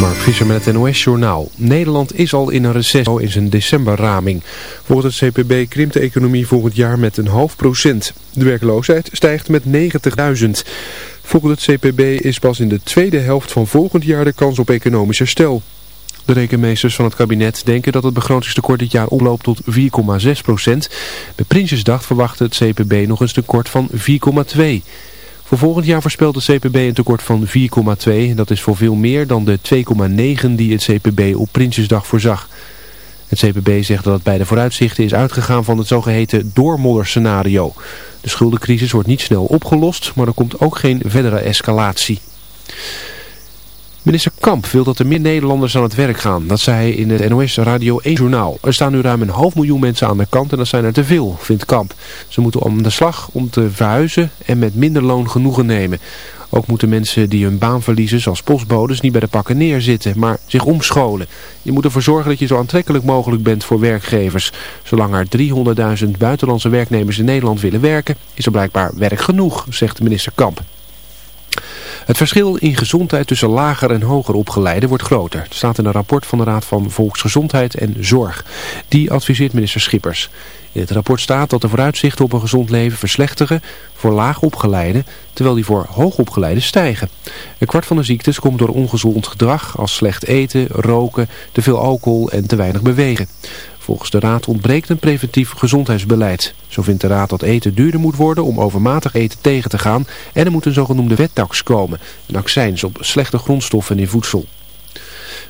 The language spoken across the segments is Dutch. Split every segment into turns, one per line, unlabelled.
Mark Visser met het NOS-journaal. Nederland is al in een recessie in zijn decemberraming. Volgens het CPB krimpt de economie volgend jaar met een half procent. De werkloosheid stijgt met 90.000. Volgens het CPB is pas in de tweede helft van volgend jaar de kans op economisch herstel. De rekenmeesters van het kabinet denken dat het begrotingstekort dit jaar oploopt tot 4,6 procent. Bij Prinsjesdag verwacht het CPB nog een tekort van 4,2 voor volgend jaar voorspelt de CPB een tekort van 4,2 en dat is voor veel meer dan de 2,9 die het CPB op Prinsjesdag voorzag. Het CPB zegt dat het bij de vooruitzichten is uitgegaan van het zogeheten doormodderscenario. De schuldencrisis wordt niet snel opgelost, maar er komt ook geen verdere escalatie. Minister Kamp wil dat er meer Nederlanders aan het werk gaan. Dat zei hij in het NOS Radio 1 journaal. Er staan nu ruim een half miljoen mensen aan de kant en dat zijn er te veel, vindt Kamp. Ze moeten om de slag om te verhuizen en met minder loon genoegen nemen. Ook moeten mensen die hun baan verliezen, zoals postbodes, niet bij de pakken neerzitten, maar zich omscholen. Je moet ervoor zorgen dat je zo aantrekkelijk mogelijk bent voor werkgevers. Zolang er 300.000 buitenlandse werknemers in Nederland willen werken, is er blijkbaar werk genoeg, zegt minister Kamp. Het verschil in gezondheid tussen lager en hoger opgeleiden wordt groter. Het staat in een rapport van de Raad van Volksgezondheid en Zorg. Die adviseert minister Schippers. In het rapport staat dat de vooruitzichten op een gezond leven verslechteren voor laag opgeleiden, terwijl die voor hoogopgeleiden stijgen. Een kwart van de ziektes komt door ongezond gedrag als slecht eten, roken, te veel alcohol en te weinig bewegen. Volgens de Raad ontbreekt een preventief gezondheidsbeleid. Zo vindt de Raad dat eten duurder moet worden om overmatig eten tegen te gaan en er moet een zogenoemde wettax komen, een accijns op slechte grondstoffen in voedsel.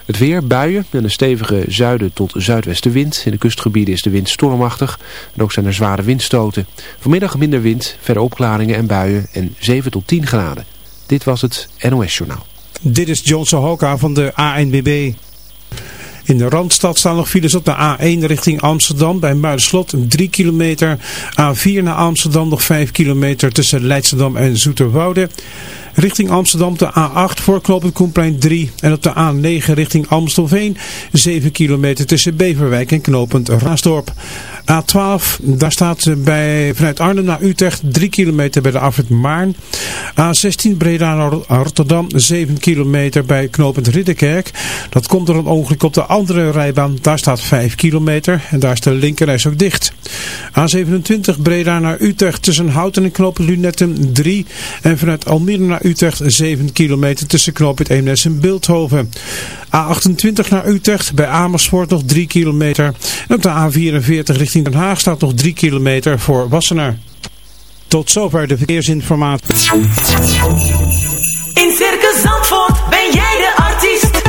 Het weer, buien en een stevige zuiden tot zuidwestenwind. In de kustgebieden is de wind stormachtig en ook zijn er zware windstoten. Vanmiddag minder wind, verder opklaringen en buien en 7 tot 10 graden. Dit was het NOS Journaal.
Dit is Johnson Hoka van de ANBB. In de Randstad staan nog files op de A1 richting Amsterdam bij Muiderslot 3 kilometer. A4 naar Amsterdam nog 5 kilometer tussen Leidschendam en Zoeterwoude. Richting Amsterdam de A8 voor knooppunt Koenplein 3 en op de A9 richting Amstelveen 7 kilometer tussen Beverwijk en knooppunt Raasdorp. A12, daar staat bij, vanuit Arnhem naar Utrecht 3 kilometer bij de afrit Maarn. A16 Breda naar Rotterdam 7 kilometer bij knooppunt Ridderkerk. Dat komt door een ongeluk op de andere rijbaan. Daar staat 5 kilometer en daar is de linkerreis ook dicht. A27 Breda naar Utrecht tussen Houten en knooppunt Lunetten 3. En vanuit Almere naar Utrecht 7 kilometer tussen knooppunt Eemnes en Beeldhoven. A28 naar Utrecht bij Amersfoort nog 3 kilometer. En op de A44 richting Den Haag staat nog 3 kilometer voor Wassenaar. Tot zover de verkeersinformatie.
In Circus Zandvoort ben jij de artiest.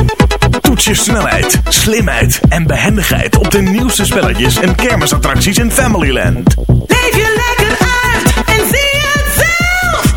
Toets je snelheid, slimheid en behendigheid op de nieuwste spelletjes en kermisattracties in Familyland.
Leef je lekker uit en zie zelf.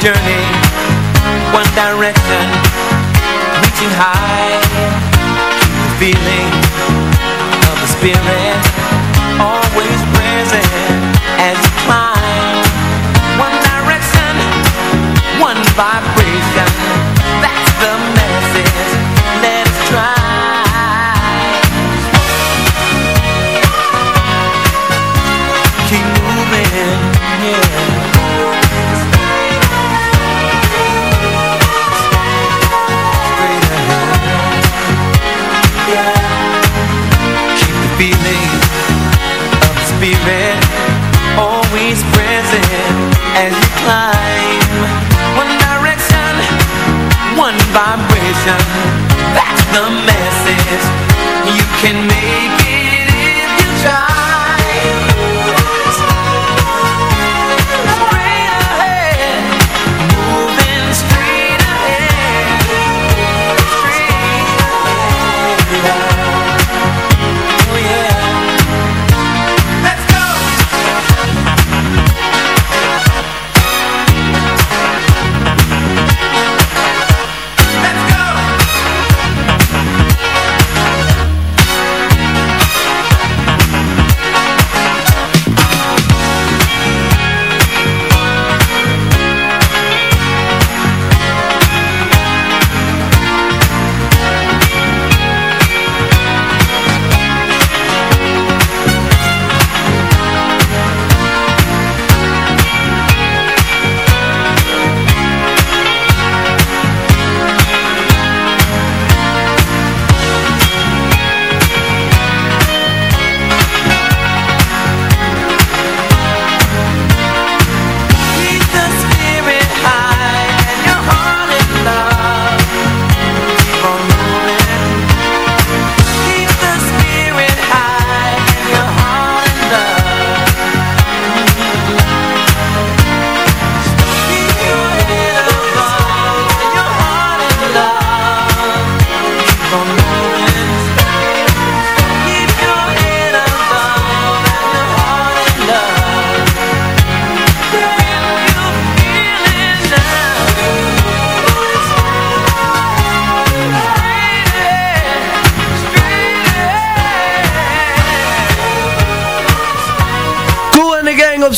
Journey One direction, reaching high The feeling of the spirit Always present as you climb One direction, one vibration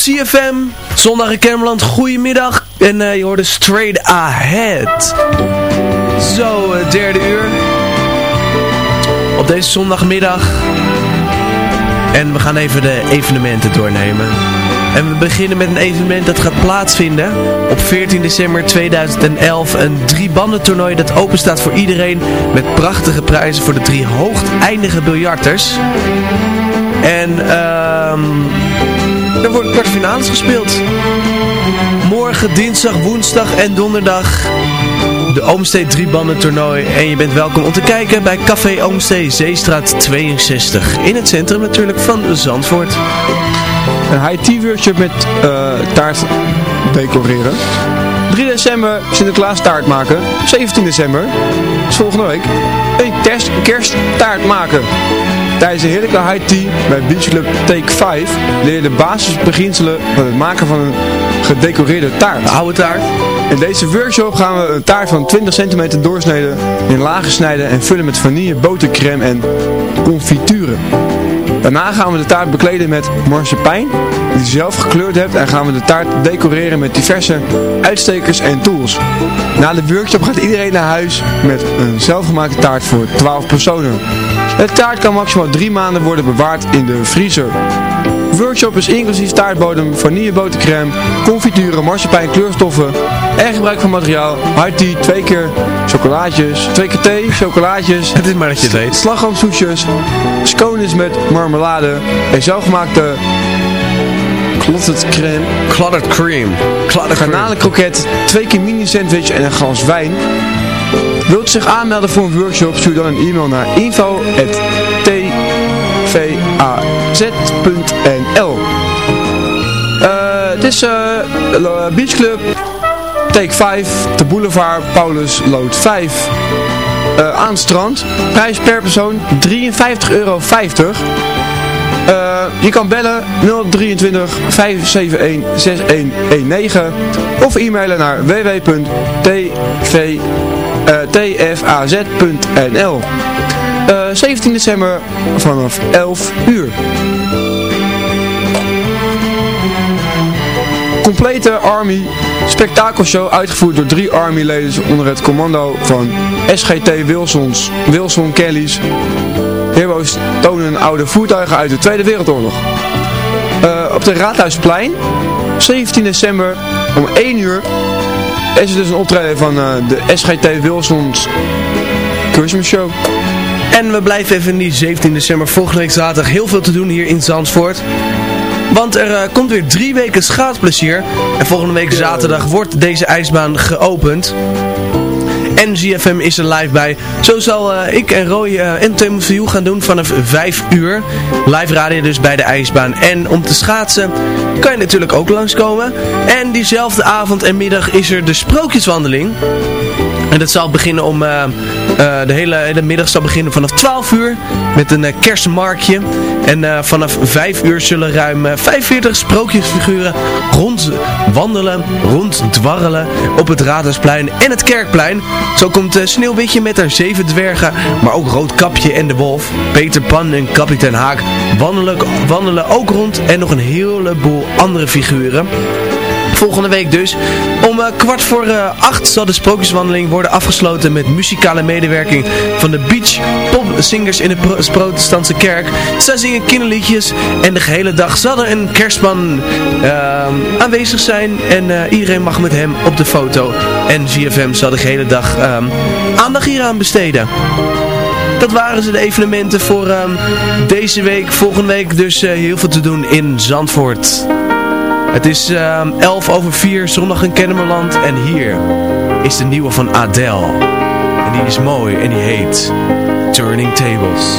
CFM. Zondag in Kermeland, goedemiddag. En eh, je hoorde Straight Ahead. Zo, het derde uur. Op deze zondagmiddag. En we gaan even de evenementen doornemen. En we beginnen met een evenement dat gaat plaatsvinden op 14 december 2011. Een drie-banden toernooi dat open staat voor iedereen met prachtige prijzen voor de drie hoogteindige biljarters. En ehm er worden kwartfinales gespeeld. Morgen, dinsdag, woensdag en donderdag de Oomstee driebanden toernooi. En je bent welkom om te kijken bij Café Oomstee, Zeestraat 62. In het centrum natuurlijk van Zandvoort.
Een high tea workshop met eh, taart decoreren. 3 december Sinterklaas taart maken. 17 december, volgende week, een kerst, kersttaart maken. Tijdens de heerlijke high tea bij Beach Club Take 5 leer je de basisbeginselen van het maken van een gedecoreerde taart.
Oude taart.
In deze workshop gaan we een taart van 20 centimeter doorsneden, in lagen snijden en vullen met vanille, botercrème en confituren. Daarna gaan we de taart bekleden met marsepein, die je zelf gekleurd hebt en gaan we de taart decoreren met diverse uitstekers en tools. Na de workshop gaat iedereen naar huis met een zelfgemaakte taart voor 12 personen. De taart kan maximaal 3 maanden worden bewaard in de vriezer. Workshop is inclusief taartbodem, vanillebotercrème, confituren, marsepein, kleurstoffen en gebruik van materiaal, hard tea, twee keer chocolaatjes, twee keer thee, chocolaatjes,
Het is maar dat je het weet.
slagroomsoesjes, scones met marmelade en zelfgemaakte clotted crème,
Clotted cream. Clotted cream.
garnalenkroket, twee keer mini sandwich en een glas wijn. Wilt u zich aanmelden voor een workshop, stuur dan een e-mail naar info.tvaz.nl Eh, Het is eh, Beach Club, Take 5, de Boulevard, Paulus, Lood 5. eh, aan het strand. Prijs per persoon 53,50 euro. Eh, je kan bellen 023 571 6119 of e-mailen naar www.tfaz.nl eh 17 december vanaf 11 uur. Complete Army spektakelshow uitgevoerd door drie Army-leden onder het commando van SGT Wilsons, Wilson Kellys. Heroes tonen oude voertuigen uit de Tweede Wereldoorlog. Eh, op de Raadhuisplein, 17 december om 1 uur, is dus een optreden van eh, de SGT Wilsons Christmas Show.
En we blijven even in die 17 december volgende week zaterdag heel veel te doen hier in Zandvoort. Want er eh, komt weer drie weken schaatsplezier. En volgende week zaterdag wordt deze ijsbaan geopend. En ZFM is er live bij. Zo zal eh, ik en Roy uh, en Timothy gaan doen vanaf 5 uur. Live radio dus bij de ijsbaan. En om te schaatsen kan je natuurlijk ook langskomen. En diezelfde avond en middag is er de sprookjeswandeling. En dat zal beginnen om, eh, eh, de hele, hele middag zal beginnen vanaf 12 uur met een uh, kerstmarktje. En eh, vanaf 5 uur zullen ruim eh, 45 sprookjesfiguren rondwandelen, ronddwarrelen op het Raadhuisplein en het Kerkplein. Zo komt eh, Sneeuwwitje met haar zeven dwergen, maar ook Roodkapje en de Wolf, Peter Pan en Kapitein Haak wandelen, wandelen ook rond en nog een heleboel andere figuren. Volgende week dus. Om eh, kwart voor eh, acht zal de sprookjeswandeling worden afgesloten met muzikale medewerking van de Beach Popzingers in de pro- protestantse kerk. Zij zingen kinderliedjes en de gehele dag zal er een kerstman eh, aanwezig zijn en iedereen mag met hem op de foto. En GFM zal de gehele dag aandacht hieraan besteden. Dat waren ze de evenementen voor deze week. Volgende week dus heel veel te doen in Zandvoort. Het is ehm 11 over 4, zondag in Kennemerland. En hier is de nieuwe van Adele. En die is mooi en die heet Turning Tables.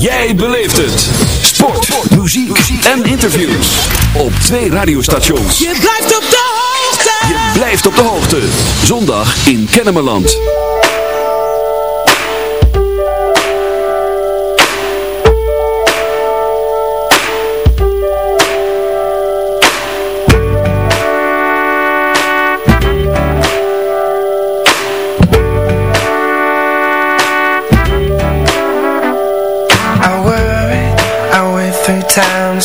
Jij beleeft het. Sport, muziek en interviews. Op twee radiostations.
Je blijft op de hoogte.
Je blijft op de hoogte. Zondag in Kennemerland.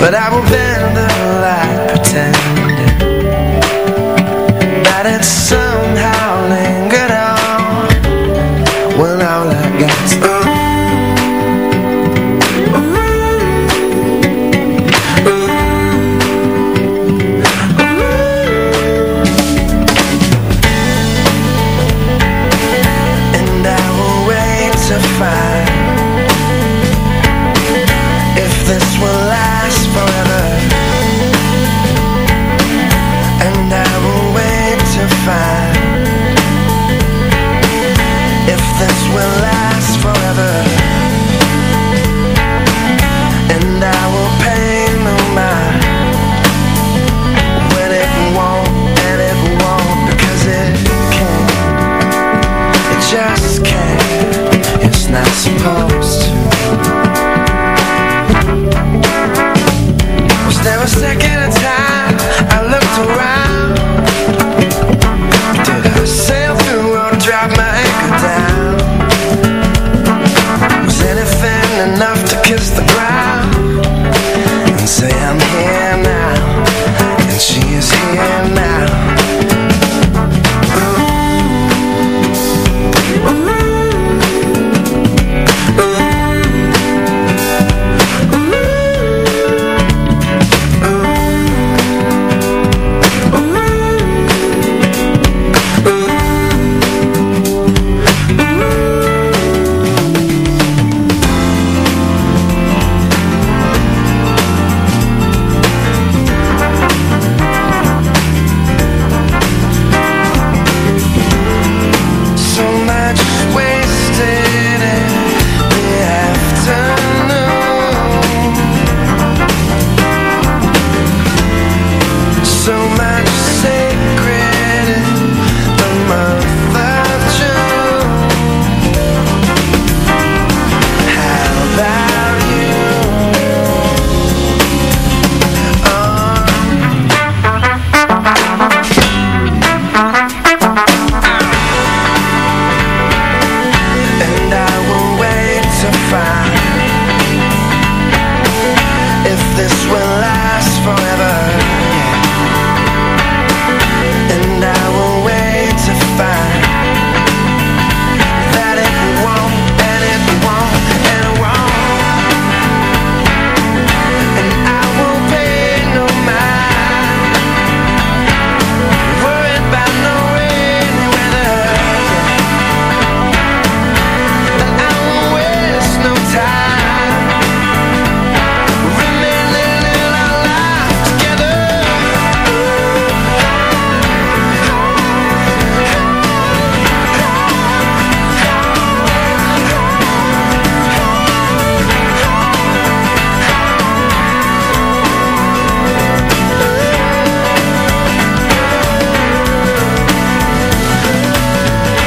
But I will bend the light pretending That it somehow And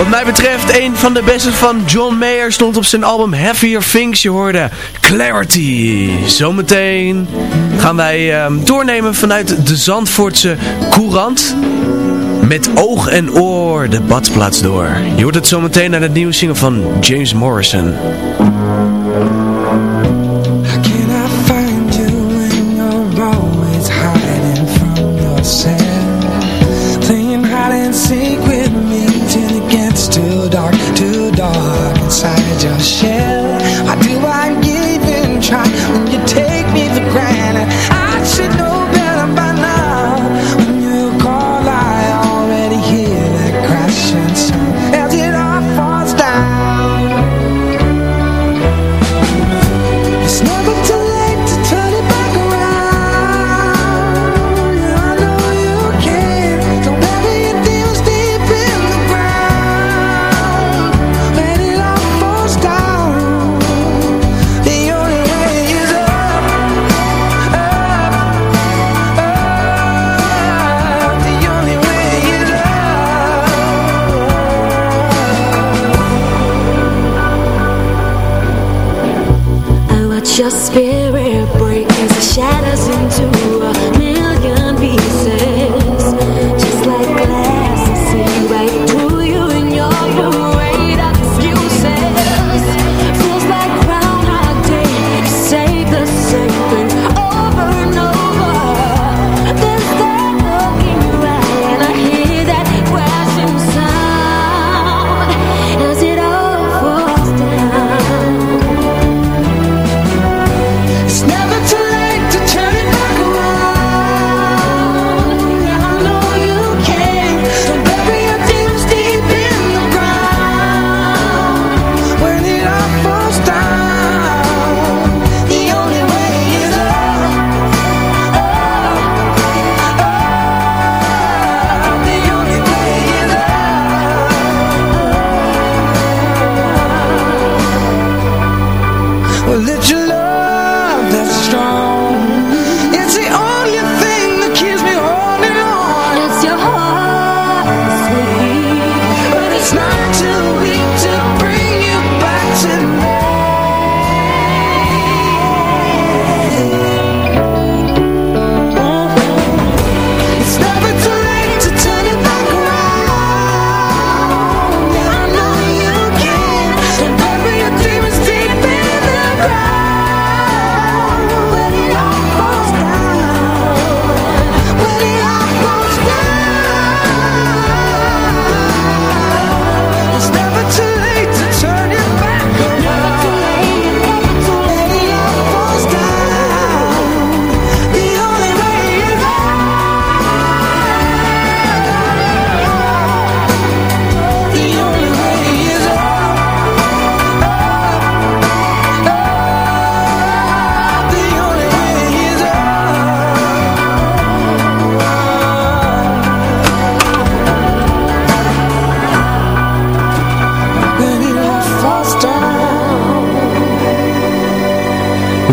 Wat mij betreft, een van de beste van John Mayer stond op zijn album Heavier Things. Je hoorde Clarity. Zometeen gaan wij ehm, doornemen vanuit de Zandvoortse Courant. Met oog en oor de badplaats door. Je hoort het zometeen naar het nieuwe zingen van James Morrison.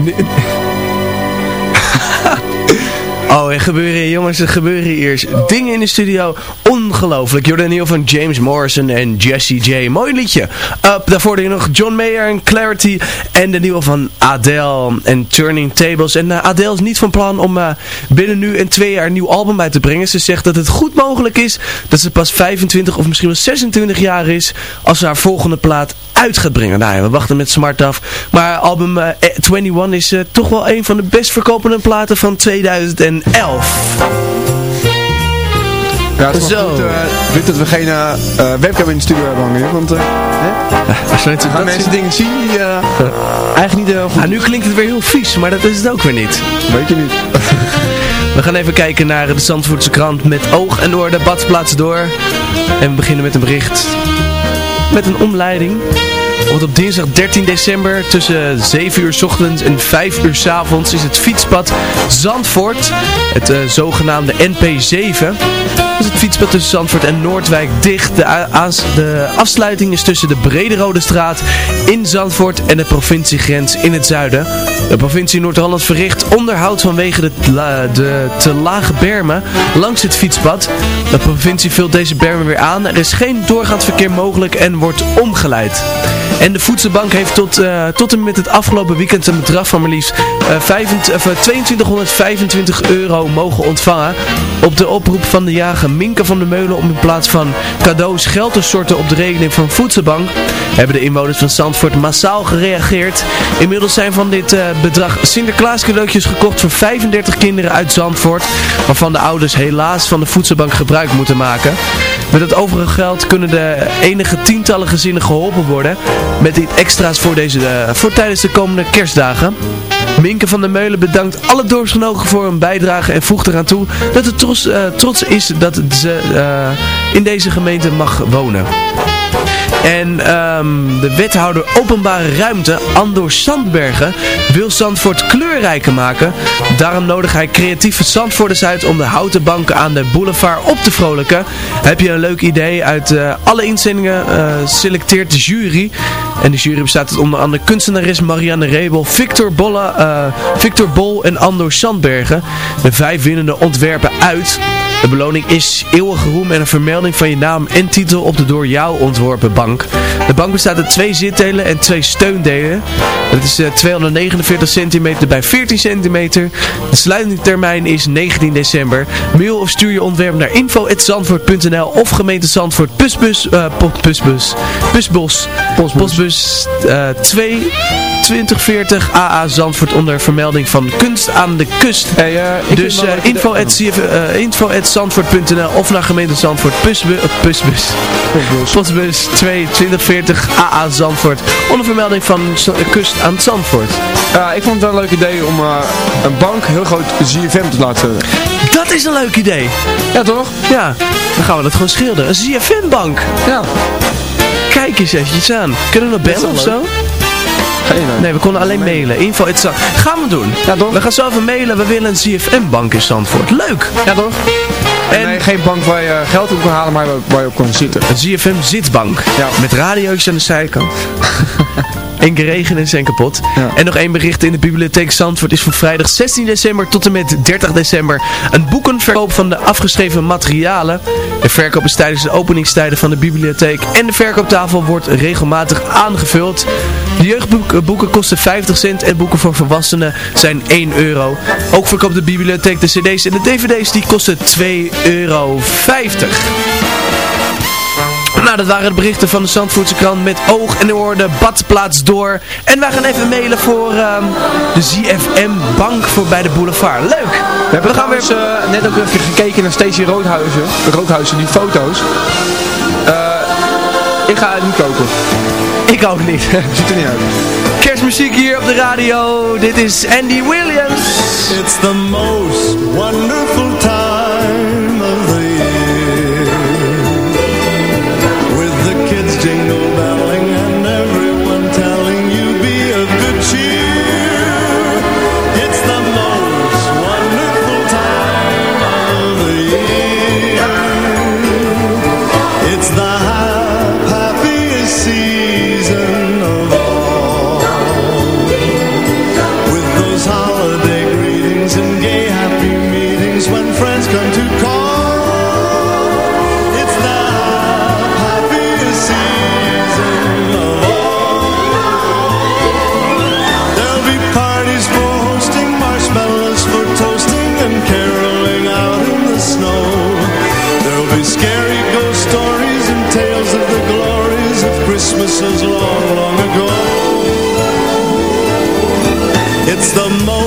Oh, er gebeuren, jongens, er gebeuren hier dingen in de studio. Ongelooflijk. Jordan Neal van James Morrison en Jesse J. Mooi liedje. Uh, daarvoor je nog John Mayer en Clarity. En de nieuwe van Adele en Turning Tables. En uh, Adele is niet van plan om uh, binnen nu en twee jaar een nieuw album bij te brengen. Ze zegt dat het goed mogelijk is dat ze pas 25 of misschien wel 26 jaar is als ze haar volgende plaat uit gaat brengen. Nou ja, we wachten met smart af. Maar album eh, 21 is eh, toch wel een van de best verkopende platen van 2011.
Ja, het is
Zo.
goed, eh, weet dat we geen eh, eh, webcam in de studio hebben hangen, want eh, hè? Gaan mensen dingen zien die eh, eigenlijk niet heel goed
Nou, nu klinkt het weer heel vies, maar dat is het ook weer niet.
Weet je niet.
We gaan even kijken naar de Zandvoortse krant met oog en oor de badplaats door. En we beginnen met een bericht met een omleiding. Want op dinsdag 13 december tussen 7 uur ochtends en 5 uur avonds is het fietspad Zandvoort, het eh, zogenaamde NP7, dat is het fietspad tussen Zandvoort en Noordwijk dicht. De, de afsluiting is tussen de Brederode straat in Zandvoort en de provinciegrens in het zuiden. De provincie Noord-Holland verricht onderhoud vanwege de, de te lage bermen langs het fietspad. De provincie vult deze bermen weer aan. Er is geen doorgaand verkeer mogelijk en wordt omgeleid. En de voedselbank heeft tot, eh, tot en met het afgelopen weekend een bedrag van maar liefst eh, 25 of, eh, 2225 euro mogen ontvangen. Op de oproep van de jager Minke van der Meulen om in plaats van cadeaus geld te storten op de rekening van voedselbank, hebben de inwoners van Zandvoort massaal gereageerd. Inmiddels zijn van dit eh, bedrag Sinterklaas cadeautjes gekocht voor 35 kinderen uit Zandvoort, waarvan de ouders helaas van de voedselbank gebruik moeten maken. Met het overige geld kunnen de enige tientallen gezinnen geholpen worden met dit extra's voor, deze, eh, voor tijdens de komende kerstdagen. Minke van der Meulen bedankt alle dorpsgenoten voor hun bijdrage en voegt eraan toe dat het trots, eh, trots is dat ze eh, in deze gemeente mag wonen. En ehm, de wethouder openbare ruimte, Andor Sandbergen, wil Zandvoort kleurrijker maken. Daarom nodig hij creatieve Zandvoorters uit om de houten banken aan de boulevard op te vrolijken. Heb je een leuk idee? Uit eh, alle inzendingen eh, selecteert de jury. En de jury bestaat uit onder andere kunstenares Marianne Rebel, Victor, Bolle, eh, Victor Bol en Andor Sandbergen. De vijf winnende ontwerpen uit. De beloning is eeuwige roem en een vermelding van je naam en titel op de door jou ontworpen bank. De bank bestaat uit twee zitdelen en twee steundelen. Het is eh, 249 centimeter bij 14 centimeter. De sluitingstermijn is 19 december. Mail of stuur je ontwerp naar info.zandvoort.nl of gemeente Zandvoort Pusbus, eh, Pusbos, Postbus eh 2 2040 AA Zandvoort onder vermelding van kunst aan de kust.
Hey, eh,
dus
je
info, at CF info at zandvoort.nl of naar gemeente Zandvoort Pusbus, eh, Pusbus, Postbus 2 2040 AA Zandvoort onder vermelding van kust aan Zandvoort.
Ja, ik vond het wel een leuk idee om een bank heel groot ZFM te laten.
Dat is een leuk idee.
Ja, toch?
Ja, dan gaan we dat gewoon schilderen. Een ZFM-bank.
Ja.
Kijk eens eventjes aan. Kunnen we nog bellen of zo?
Geen idee.
Nee, we konden alleen mailen. Info Zand- Gaan we doen.
Ja, toch?
We gaan zo even mailen. We willen een ZFM-bank in Zandvoort. Leuk.
Ja, toch?
En
Nee, geen bank waar je geld op kan halen, maar waar je op kan zitten.
een ZFM-zitbank.
Ja.
Met radiootjes aan de zijkant. Eén keer regen en zijn kapot.
Ja.
En nog één bericht in de bibliotheek Zandvoort is van vrijdag 16 december tot en met 30 december een boekenverkoop van de afgeschreven materialen. De verkoop is tijdens de openingstijden van de bibliotheek en de verkooptafel wordt regelmatig aangevuld. De jeugdboeken kosten 50 cent en boeken voor volwassenen zijn 1 euro. Ook verkoopt de bibliotheek de cd's en de dvd's die kosten 2,50 euro. Nou, dat waren de berichten van de Zandvoortse krant met oog en oor badplaats door. En wij gaan even mailen voor ehm, de ZFM Bank voor bij de boulevard. Leuk!
We hebben
gaan weer...
eh, net ook even gekeken naar Stacey Roodhuizen. Roodhuizen, die foto's. Eh, ik ga het niet kopen.
Ik ook niet.
Ziet er niet uit.
Kerstmuziek hier op de radio. Dit is Andy Williams.
It's the most wonderful time It's the most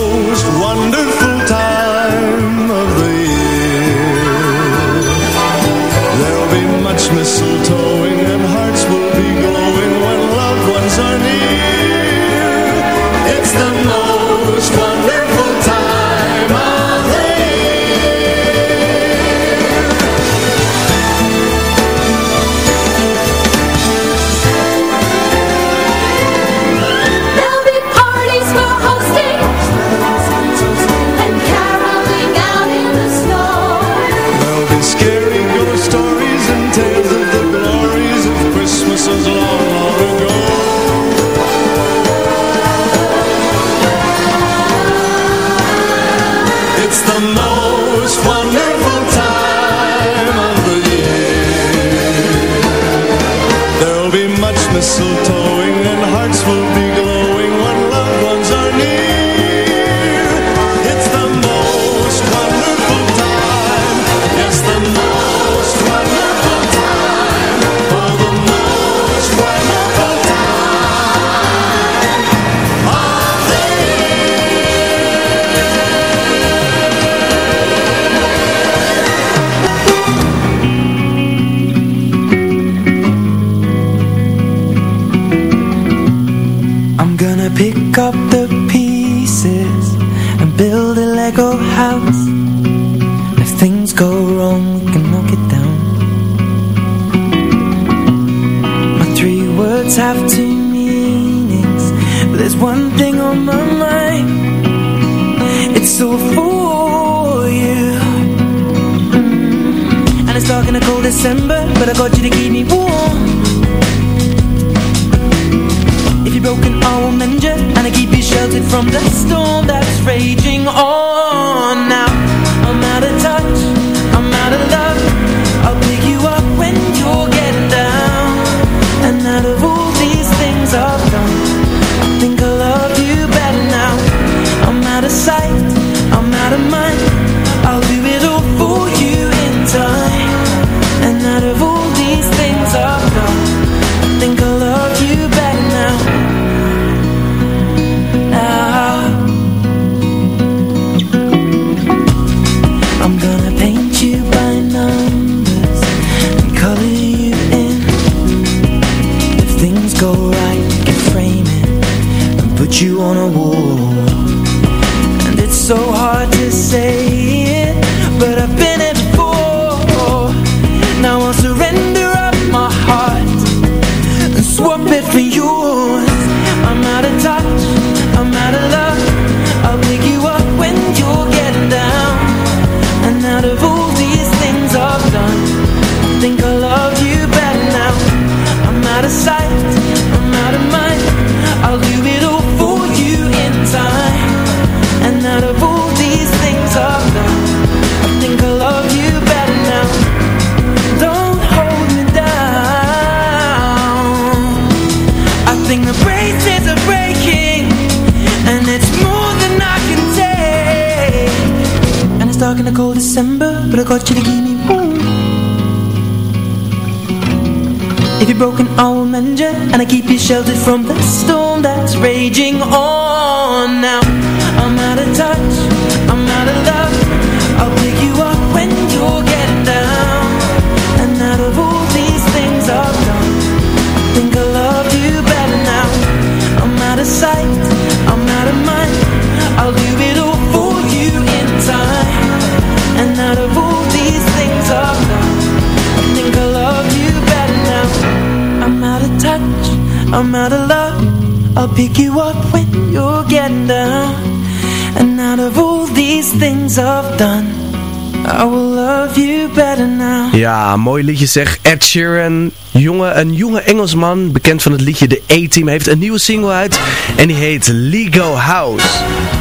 I will love you better now.
Ja, mooi liedje zeg. Ed Sheeran, jonge, een jonge Engelsman, bekend van het liedje The A-Team, heeft een nieuwe single uit. En die heet Lego House.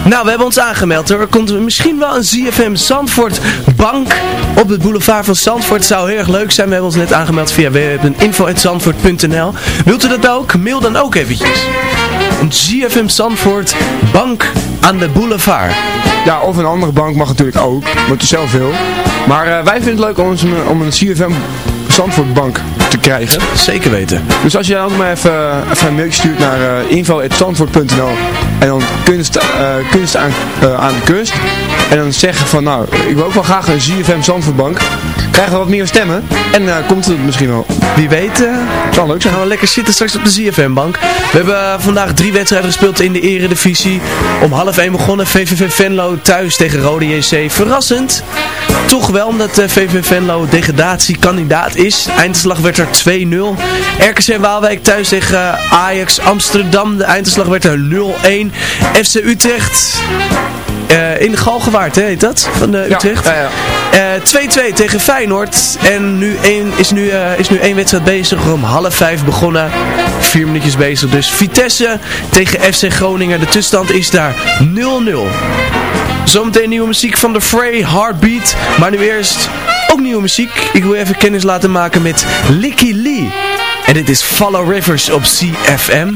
Nou, we hebben ons aangemeld hoor. Er komt misschien wel een ZFM Zandvoort bank op het boulevard van Zandvoort. Zou heel erg leuk zijn. We hebben ons net aangemeld via www.info.zandvoort.nl Wilt u dat ook? Mail dan ook eventjes. Een ZFM Zandvoort bank aan de boulevard.
Ja, of een andere bank mag natuurlijk ook, wat je zelf wil. Maar eh, wij vinden het leuk om, om een CFM Zandvoortbank te krijgen.
Zeker weten.
Dus als je dan ook maar even, even een mailtje stuurt naar uh, info.zandvoort.nl en dan kunst, eh, kunst aan, eh, aan de kust. En dan zeggen van nou, ik wil ook wel graag een ZFM Zandvoortbank. Krijgen we wat meer stemmen en eh, komt het misschien wel.
Wie weet, eh
Zal leuk zijn.
gaan we lekker zitten straks op de ZFM-bank. We hebben eh, vandaag drie wedstrijden gespeeld in de eredivisie. Om half 1 begonnen VVV Venlo thuis tegen Rode JC. Verrassend. Toch wel, omdat eh, VVV Venlo degradatiekandidaat is. Eindslag werd er 2-0. RKC Waalwijk thuis tegen eh, Ajax Amsterdam. De eindslag werd er 0-1. FC Utrecht... eh, in de Galgenwaard, hè, heet dat? Van
Ja,
Utrecht.
ja, ja.
Eh, 2-2 tegen Feyenoord. En nu één, is, nu, is nu één wedstrijd bezig. Om half vijf begonnen. Vier minuutjes bezig. Dus Vitesse tegen FC Groningen. De tussenstand is daar 0-0. Zometeen nieuwe muziek van The Fray, Heartbeat. Maar nu eerst ook nieuwe muziek. Ik wil even kennis laten maken met Licky Lee. En dit is Follow Rivers op CFM.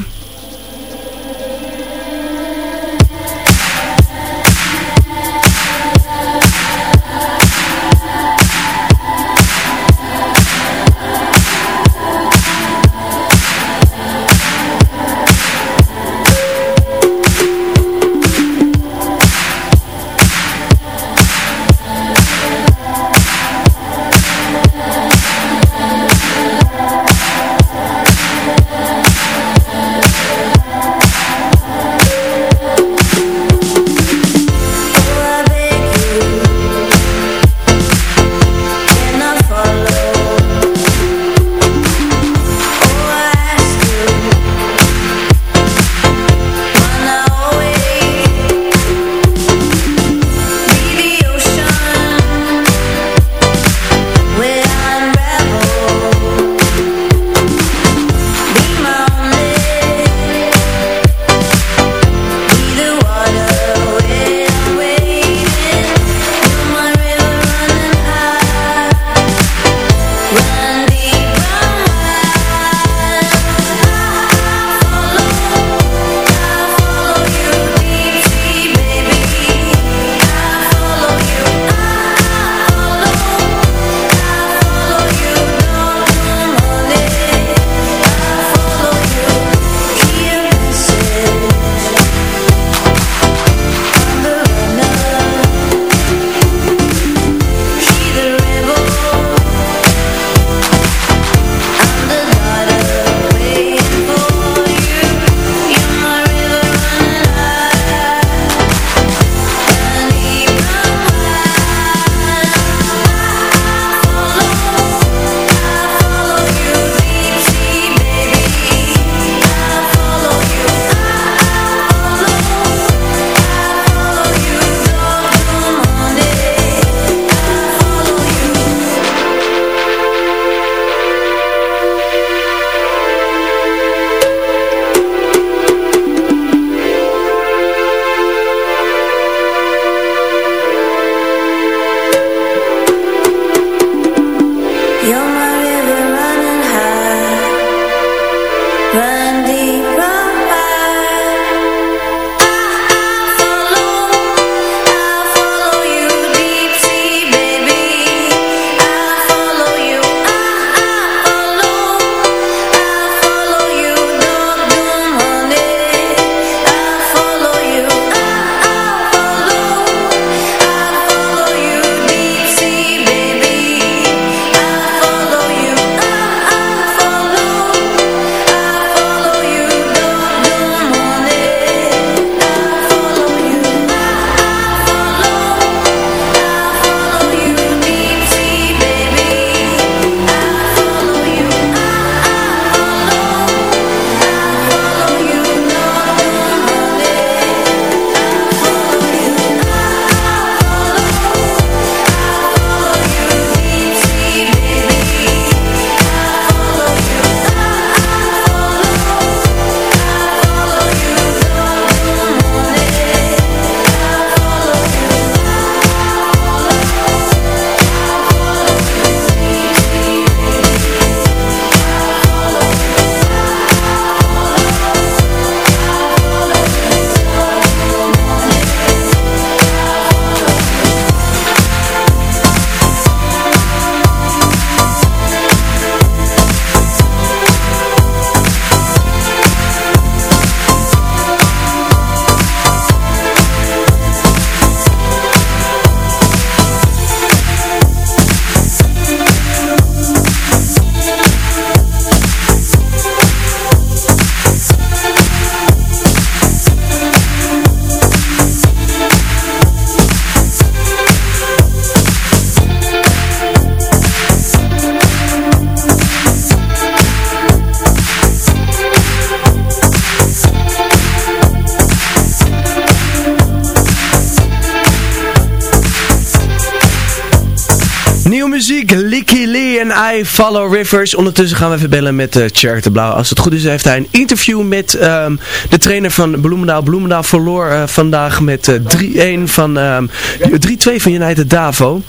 Follow
Rivers. Ondertussen gaan we even bellen met uh, de Blauw. Als het goed is heeft hij een interview met ehm, de trainer van Bloemendaal. Bloemendaal verloor uh, vandaag met uh, 3-1 van um, 3-2 van United Davo.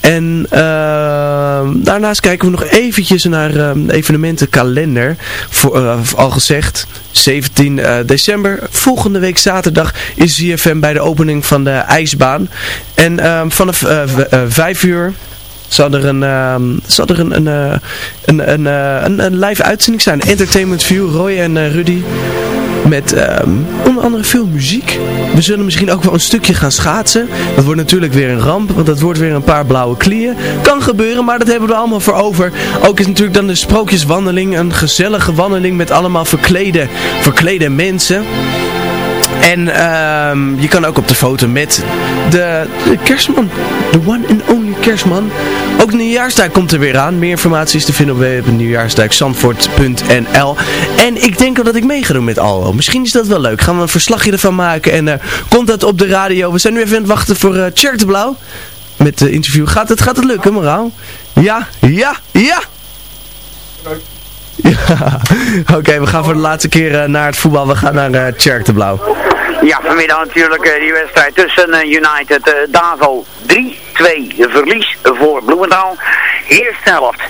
En uh, daarnaast kijken we nog eventjes naar uh, de evenementenkalender. Voor, al gezegd, 17 december, volgende week zaterdag is ZFM bij de opening van de ijsbaan. En vanaf 5 uur zal er een, zal er een, een, een, een, een, een live uitzending zijn. Entertainment View, Roy en uh, Rudy. Met um, onder andere veel muziek. We zullen misschien ook wel een stukje gaan schaatsen. Dat wordt natuurlijk weer een ramp, want dat wordt weer een paar blauwe klieën. Kan gebeuren, maar dat hebben we allemaal voor over. Ook is natuurlijk dan de sprookjeswandeling. Een gezellige wandeling met allemaal verklede, verklede mensen. En um, je kan ook op de foto met de, de kerstman. De one and only kerstman. Ook de komt er weer aan. Meer informatie is te vinden op nieuwjaarsduikzandvoort.nl En ik denk ook dat ik mee ga doen met Allo. Misschien is dat wel leuk. Gaan we een verslagje ervan maken. En uh, komt dat op de radio. We zijn nu even aan het wachten voor uh, Tjerk de Blauw. Met de interview. Gaat het, gaat het lukken, moraal? Ja, ja, ja! Ja, oké, we gaan voor de laatste keer uh, naar het voetbal. We gaan naar uh, Tjerk de Blauw.
Ja, vanmiddag natuurlijk uh, die wedstrijd tussen United Davo 3-2 verlies voor Bloemendaal. Eerste helft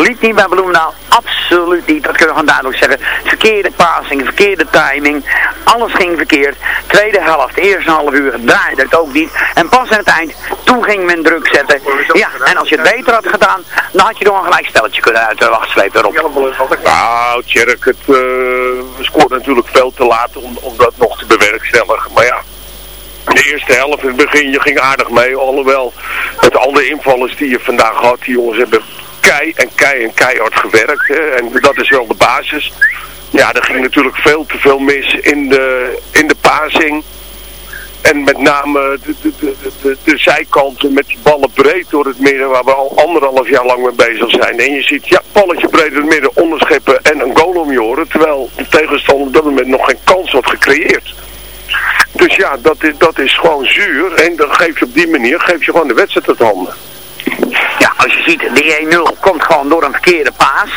liep niet bij Bloemendaal, absoluut niet, dat kunnen we gewoon duidelijk zeggen. Verkeerde passing, verkeerde timing, alles ging verkeerd. Tweede helft, eerste half uur draaide het ook niet. En pas aan het eind, toen ging men druk zetten. Ja, en als je het beter had gedaan, dan had je nog een gelijk stelletje kunnen uit de wachtsleep erop.
Nou, Tjerk, het uh, scoort natuurlijk veel te laat om, om dat nog te bewerkstelligen. Maar ja, de eerste helft in het begin, je ging aardig mee. Alhoewel, met al de invallers die je vandaag had, die jongens hebben kei en kei en keihard gewerkt. Hè, en dat is wel de basis. Ja, er ging natuurlijk veel te veel mis in de, in de passing. En met name de, de, de, de, de zijkanten met die ballen breed door het midden, waar we al anderhalf jaar lang mee bezig zijn. En je ziet, ja, balletje breed door het midden, onderscheppen en een goal om je oren. Terwijl de tegenstander op dat moment nog geen kans had gecreëerd. Dus ja, dat is, dat is gewoon zuur. En dan geef je op die manier, geef je gewoon de wedstrijd uit handen.
Ja, als je ziet, de 1-0 komt gewoon door een verkeerde paas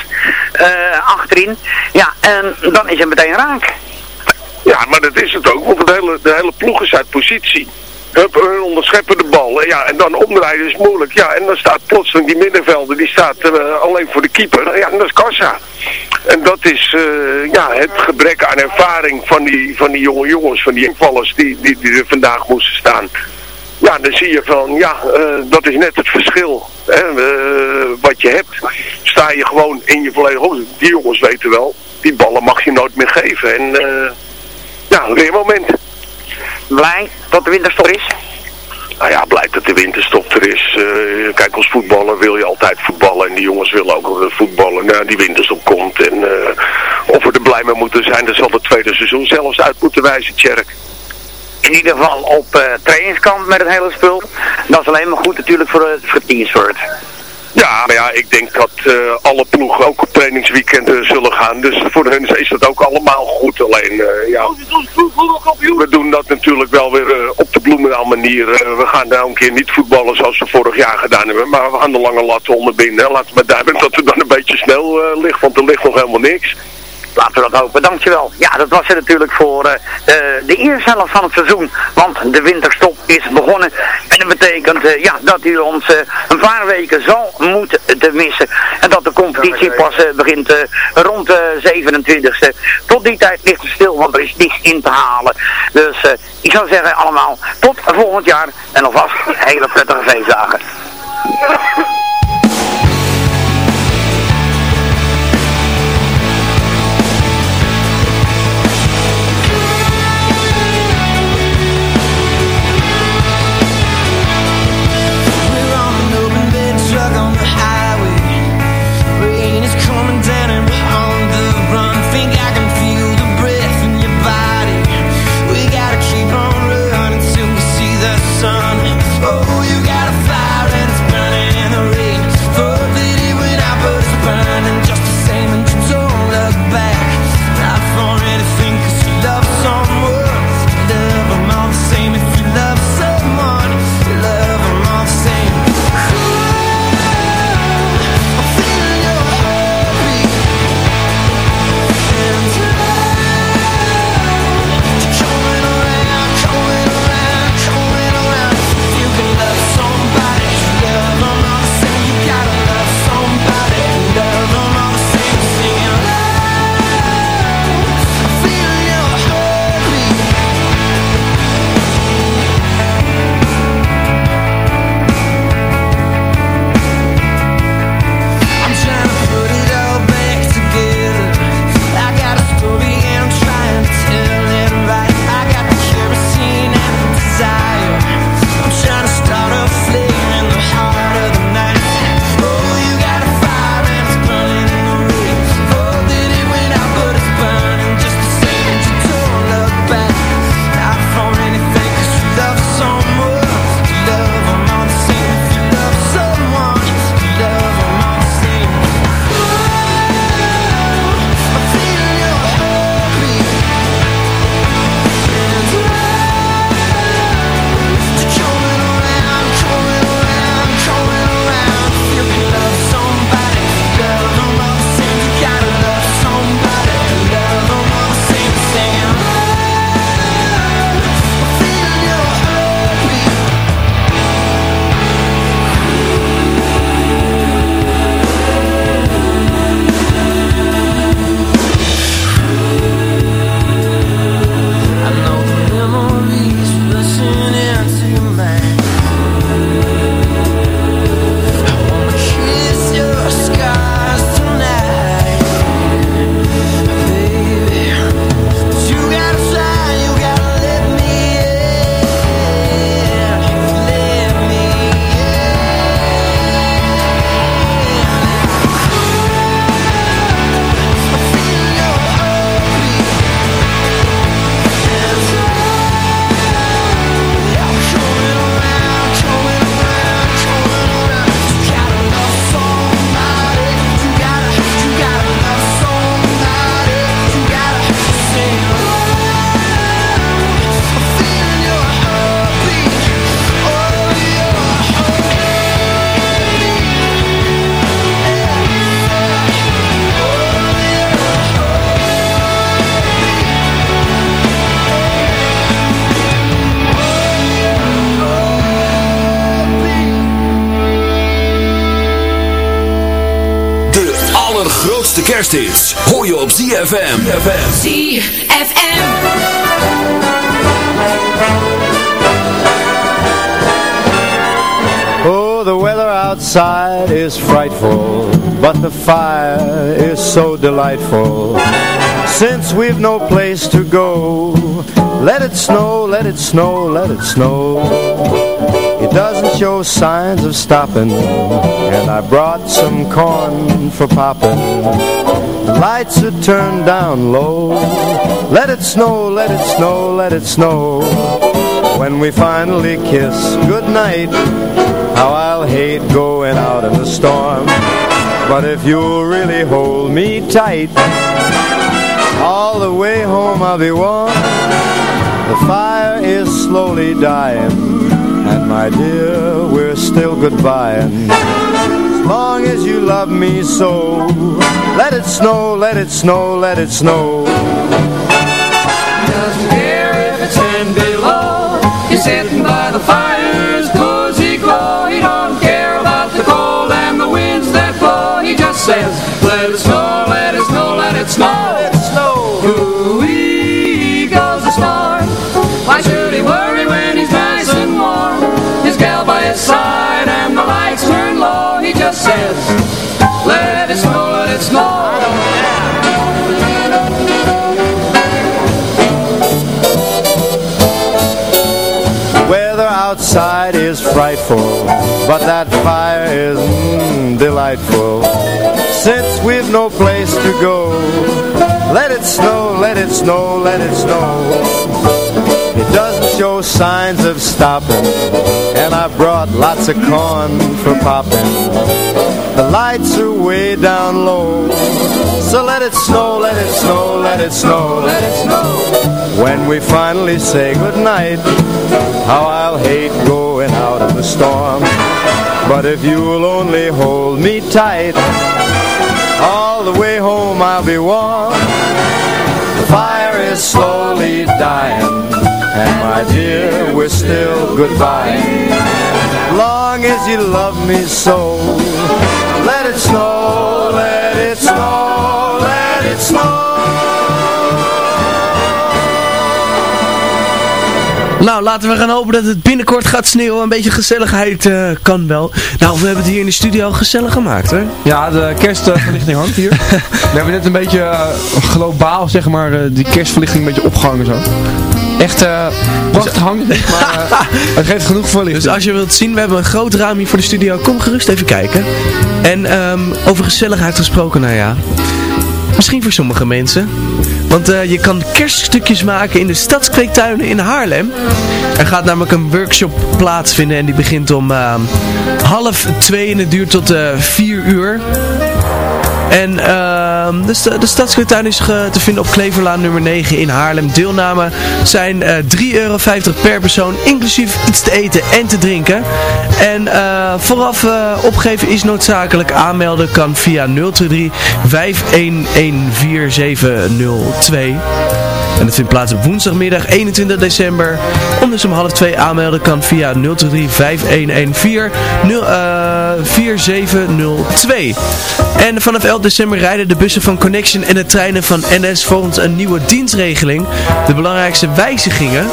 uh, achterin. Ja, en dan is het meteen raak.
Ja, maar dat is het ook, want de hele, de hele ploeg is uit positie. Hup, hun onderscheppen de bal. Ja, en dan omdraaien is moeilijk. Ja, en dan staat plotseling die middenvelder, die staat uh, alleen voor de keeper. Ja, en dat is Kassa. En dat is uh, ja, het gebrek aan ervaring van die, van die jonge jongens, van die invallers die, die, die er vandaag moesten staan. Ja, dan zie je van, ja, uh, dat is net het verschil. Hè, wat je hebt. Sta je gewoon in je volledige Die jongens weten wel, die ballen mag je nooit meer geven. En ja, leermoment.
Blij dat de winterstop is?
Nou ja, blij dat de winterstop er is. Uh, kijk, als voetballer wil je altijd voetballen. En die jongens willen ook voetballen. Nou, die winterstop komt. En uh, of we er blij mee moeten zijn, dat zal het tweede seizoen zelfs uit moeten wijzen, Tjerk.
In ieder geval op uh, trainingskamp met het hele spul. Dat is alleen maar goed natuurlijk voor, uh, voor Teamsword.
Ja, maar ja, ik denk dat uh, alle ploegen ook op trainingsweekenden zullen gaan. Dus voor hen is dat ook allemaal goed. Alleen, uh, ja, we doen dat natuurlijk wel weer uh, op de Bloemendaal manier. we gaan nou een keer niet voetballen zoals we vorig jaar gedaan hebben. Maar we gaan de lange lat onderbinden. Laten we duidelijk dat het dan een beetje snel ligt, want er ligt nog helemaal niks.
Laten we dat hopen. Dankjewel. Ja, dat was het natuurlijk voor uh, de eerste helft van het seizoen. Want de winterstop is begonnen. En dat betekent uh, ja, dat u ons uh, een paar weken zal moeten missen. En dat de competitie pas begint rond de 27e. Tot die tijd ligt het stil, want er is niks in te halen. Dus ik zou zeggen allemaal tot volgend jaar. En alvast hele prettige feestdagen.
Fire
is so delightful. Since we've no place to go, let it snow, let it snow, let it snow. It doesn't show signs of stopping, and I brought some corn for popping. Lights are turned down low. Let it snow, let it snow, let it snow. When we finally kiss goodnight, how I'll hate going out in the storm. But if you'll really hold me tight, all the way home I'll be warm. The fire is slowly dying, and my dear, we're still goodbying. As long as you love me so, let it snow, let it snow, let it snow.
Doesn't care if it's ten below. He's sitting by the fire's
but that fire is mm, delightful. Since we've no place to go, let it snow, let it snow, let it snow. It doesn't show signs of stopping, and I've brought lots of corn for popping. The lights are way down low, so let it snow, let it snow, let it snow, let it snow. When we finally say goodnight, how I'll hate going out in the storm. But if you'll only hold me tight, all the way home I'll be warm. The fire is slowly dying, and my dear, we're still goodbye. Long as you love me so, let it snow, let it snow, let it snow.
Nou, laten we gaan hopen dat het binnenkort gaat sneeuwen. Een beetje gezelligheid eh, kan wel. Nou, we hebben het hier in de studio gezellig gemaakt, hè?
Ja, de kerstverlichting hangt hier. We hebben net een beetje eh, globaal, zeg maar, eh, die kerstverlichting een beetje opgehangen zo. Echt prachtig hangen, maar het geeft genoeg verlichting.
Dus als je wilt zien, we hebben een groot raam hier voor de studio. Kom gerust even kijken. En ehm, over gezelligheid gesproken, nou ja. Misschien voor sommige mensen. Want eh, je kan kerststukjes maken in de stadskweektuinen in Haarlem. Er gaat namelijk een workshop plaatsvinden en die begint om ehm, half twee en het duurt tot eh, vier uur. En ehm, de, de is te vinden op Kleverlaan nummer 9 in Haarlem. Deelname zijn eh 3,50 euro per persoon, inclusief iets te eten en te drinken. En eh, vooraf eh, opgeven is noodzakelijk. Aanmelden kan via 023 5114702. En dat vindt plaats op woensdagmiddag 21 december. Om dus om half twee aanmelden kan via 023 5114 0, eh, 4702. En vanaf 11 december rijden de bussen van Connection en de treinen van NS volgens een nieuwe dienstregeling. De belangrijkste wijzigingen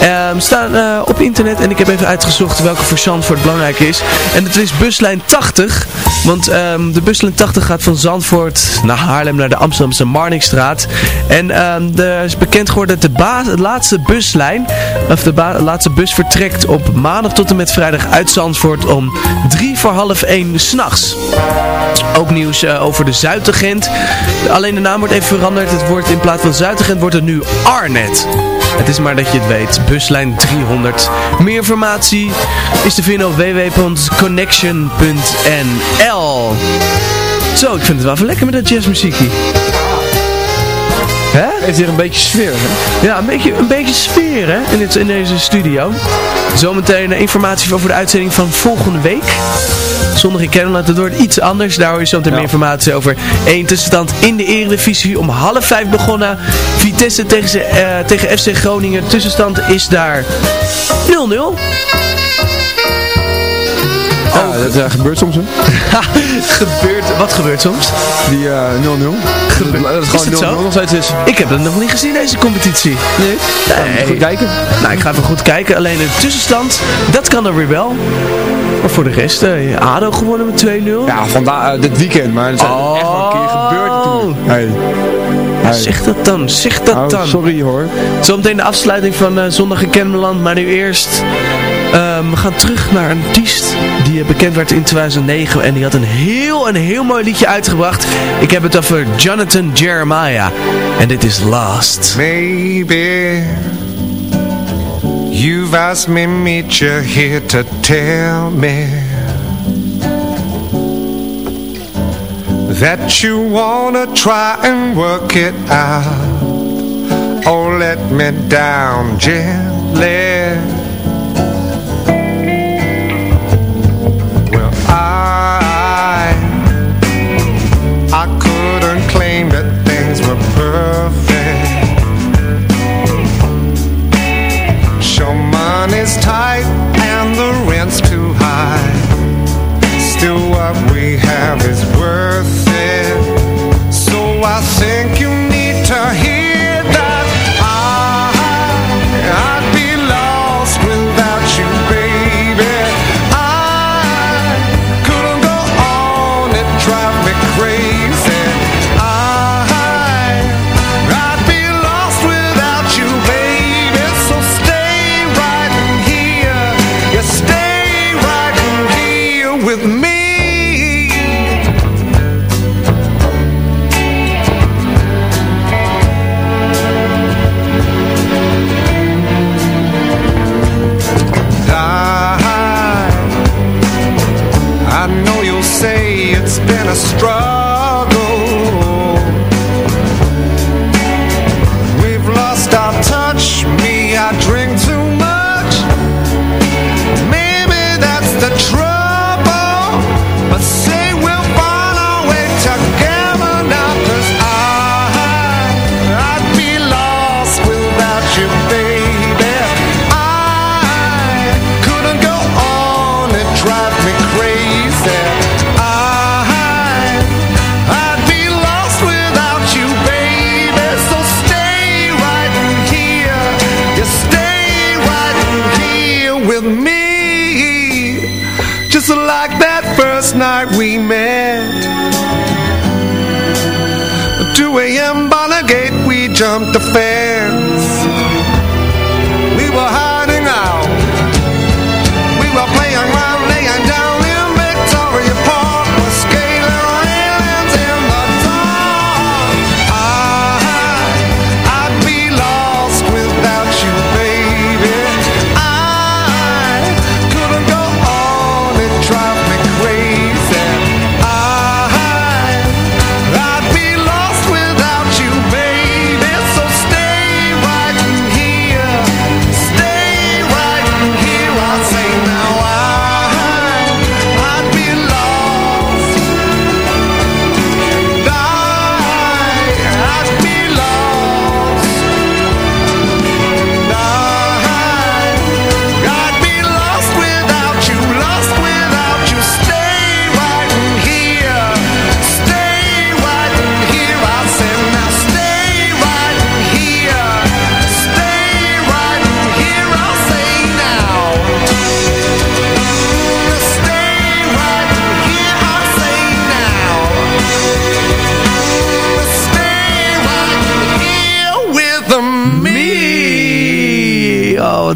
ehm, staan eh, op internet en ik heb even uitgezocht welke voor Zandvoort belangrijk is. En het is buslijn 80, want ehm, de buslijn 80 gaat van Zandvoort naar Haarlem naar de Amsterdamse Marnixstraat. En ehm er is bekend geworden dat de, laatste buslijn, of de laatste bus vertrekt op maandag tot en met vrijdag uit Zandvoort om drie voor half één s'nachts. Ook nieuws eh, over de Zuidagent. Alleen de naam wordt even veranderd. Het wordt in plaats van Zuidagent wordt het nu Arnet. Het is maar dat je het weet. Buslijn 300. Meer informatie is te vinden op www.connection.nl Zo, ik vind het wel even lekker met dat jazzmuziekie. Hè?
Heeft hier een beetje sfeer, hè?
Ja, een beetje, een beetje sfeer hè, in, dit, in deze studio. Zometeen eh, informatie over de uitzending van volgende week. In Kennemerland, het wordt iets anders. Daar hoor je zometeen meer informatie over. Eén tussenstand in de Eredivisie om half vijf begonnen. Vitesse tegen, eh, tegen FC Groningen. Tussenstand is daar 0-0.
Ja, dat eh, gebeurt soms hè.
gebeurt, wat gebeurt soms?
Die eh 0-0.
Gebeurt-
Dat het
Is
gewoon
het
0-0
zo?
nog steeds is.
Ik heb het nog niet gezien, deze competitie.
Nee?
Nee.
Goed kijken.
Nou, ik ga even goed kijken. Alleen de tussenstand, dat kan dan weer wel. Maar voor de rest, eh, ADO gewonnen met 2-0.
Ja, vandaag, eh, dit weekend, maar het is echt wel een keer gebeurd natuurlijk. Hey. Hey.
Zeg dat dan, zeg dat
Oh,
dan.
sorry hoor.
Zometeen de afsluiting van eh, Zondag in Kennemerland, maar nu eerst... ehm, we gaan terug naar een artiest die eh, bekend werd in 2009 en die had een heel, een heel mooi liedje uitgebracht. Ik heb het over Jonathan Jeremiah en dit is Last.
Maybe you've asked me meet you here to tell me that you wanna try and work it out. Oh, let me down gently. Well, I I couldn't claim that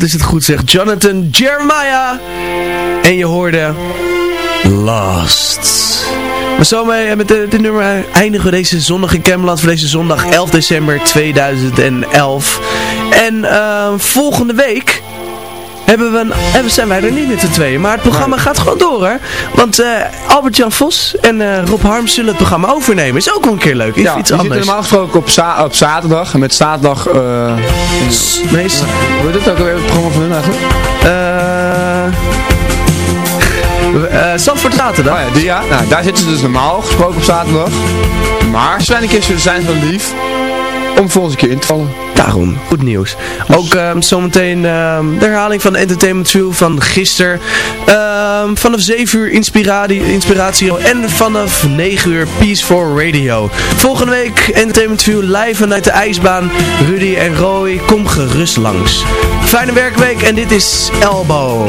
is
het goed zeg. Jonathan Jeremiah. En je hoorde Lost. Maar zo mee, met de- dit nummer eindigen we deze zondag in Camelot voor deze zondag 11 december 2011. En eh, volgende week hebben we een, hebben, zijn wij er niet met z'n tweeën. Maar het programma gaat gewoon door hè. Want eh, Albert-Jan Vos en eh, Rob Harms zullen het programma overnemen. Is ook wel een keer leuk. Is
Ja,
iets anders.
normaal gesproken op, za op zaterdag. En met zaterdag... eh
Nee,
Hoe heet het ook alweer, het programma van hun eigenlijk?
Eh... uh, Zandvoort zaterdag.
Oh ja, die, ja. Nou, daar zitten ze dus normaal gesproken op zaterdag. Maar keer ze zijn van lief om voor ons een keer in te vallen.
Daarom, goed nieuws. Ook ehm, zometeen ehm, de herhaling van de Entertainment View van gisteren. Ehm, vanaf 7 uur inspiratie, inspiratie en vanaf 9 uur Peace for Radio. Volgende week Entertainment View live vanuit de ijsbaan. Rudy en Roy, kom gerust langs. Fijne werkweek en dit is Elbow.